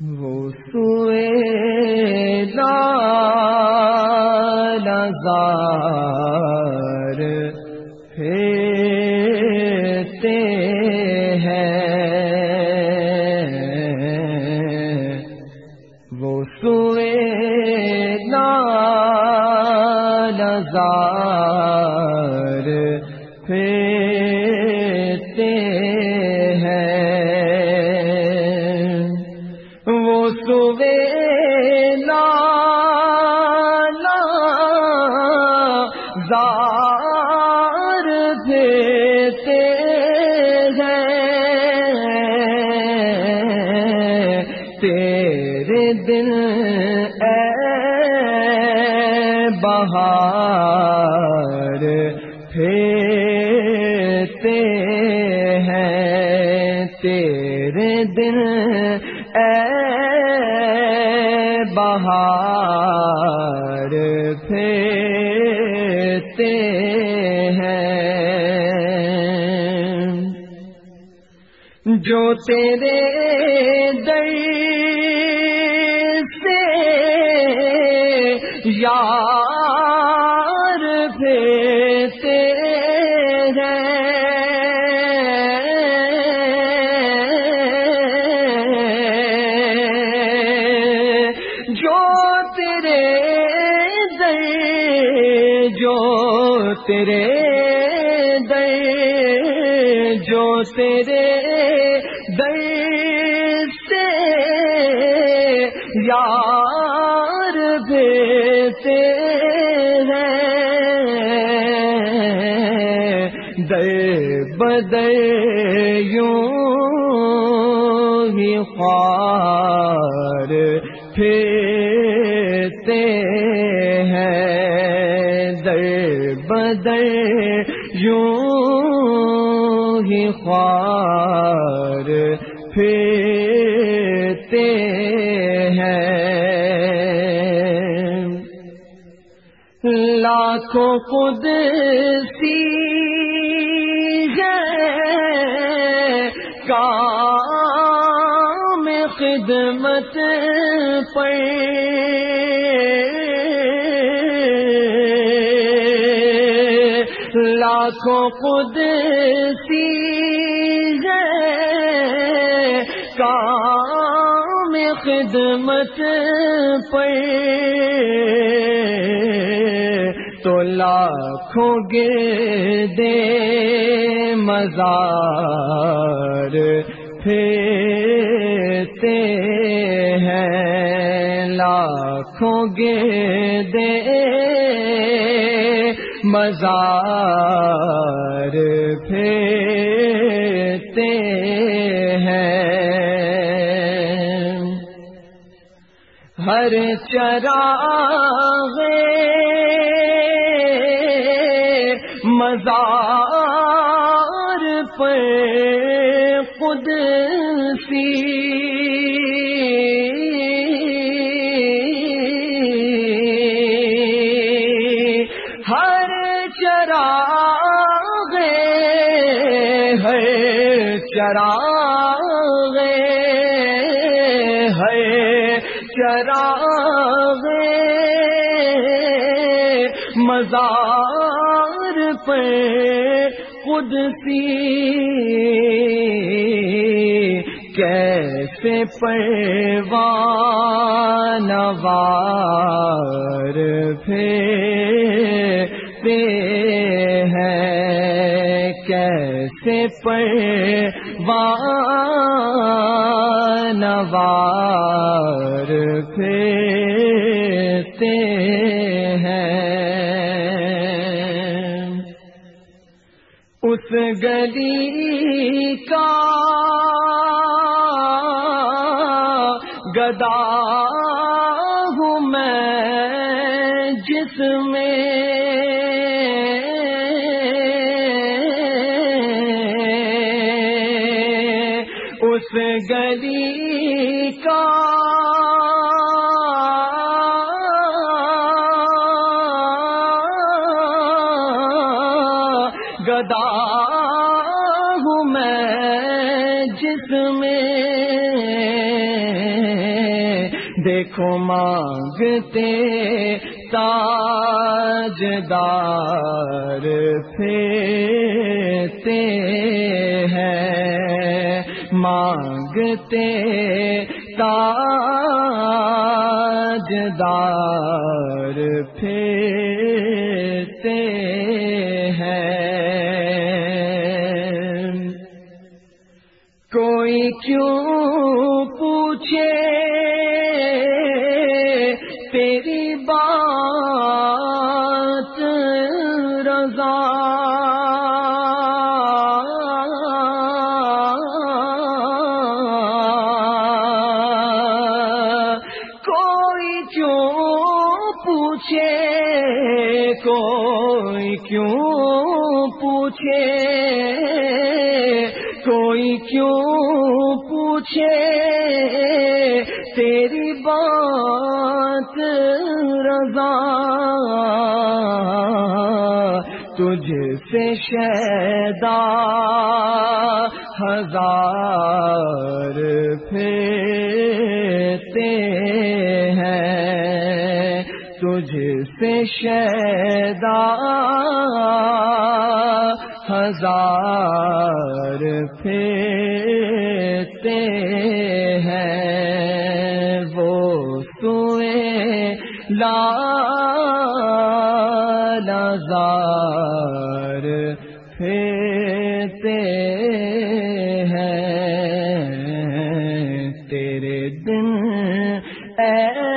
وہ سوئے پھرتے ہیں تیرے دل اے بہار پھرتے ہیں جو تیرے در سے یار تیرے در جو تیرے در سے یار بیتے ہیں۔ در بدر یوں ہی خوار پھرتے در یوں ہی خوار پھرتے ہیں۔ لاکھوں خود سی کام خدمت پہ لاکھوں خود سی کام خدمت پہ تو لاکھوں گے دے مزار پھرتے ہیں۔ لاکھوں گے دے مزار پھرتے ہیں۔ ہر چراغ مزار پر خود چراغ ہے چراغ مزار پہ خود سی کیسے پروان وار پھرتے کیسے پروان وار پھرتے ہیں۔ اس گلی کا گدا ہوں میں جس میں گدا ہوں میں جس میں دیکھو مانگتے تاج دار پھرتے ہیں۔ مانگتے تاج دار کوئی کیوں پوچھے تیری بات رضا؟ کوئی کیوں پوچھے؟ کوئی کیوں پوچھے؟ کوئی کیوں پوچھے تیری بات رضا؟ تجھ سے شیدا ہزار پھرتے تجھ سے شیدا ہزار پھیرتے ہیں وہ سوئے لازار پھیرتے ہیں تیرے دن اے